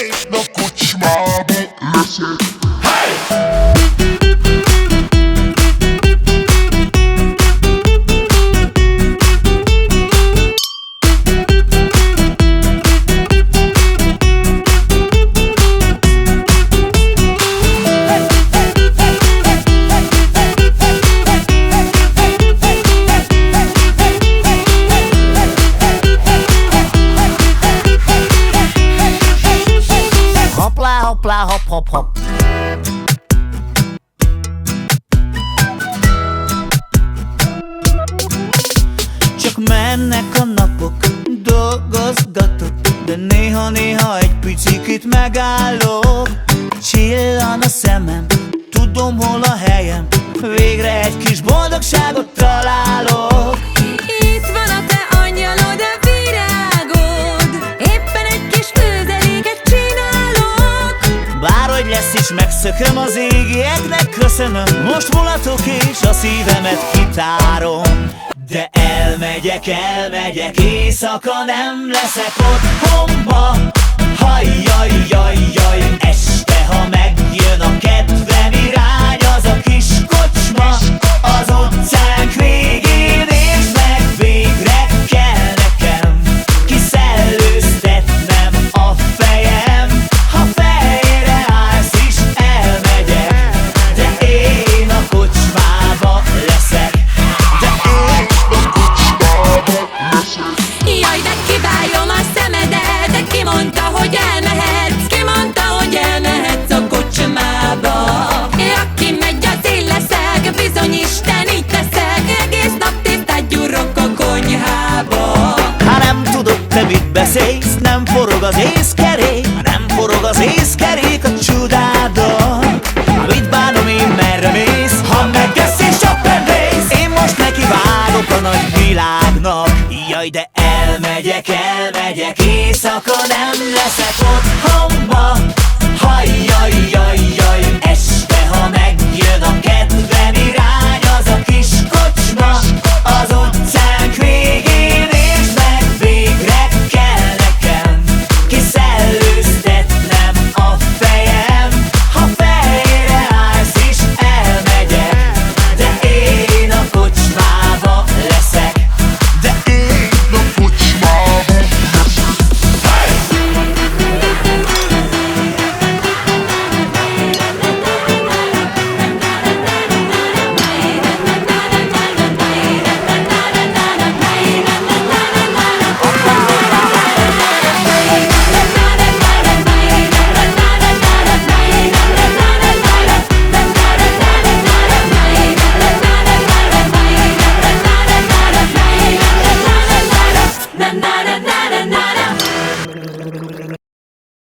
Hey, na kuchma bu lese Hey! hoplá, hop, hop, hop. Csak mennek a napok, dolgozgatok, de néha-néha egy picit megállok. lesz is megszököm az égieknek köszönöm. Most mulatok és a szívemet kitárom. De elmegyek, elmegyek, éjszaka nem leszek otthonba Jaj, de elmegyek, elmegyek, éjszaka nem leszek ott.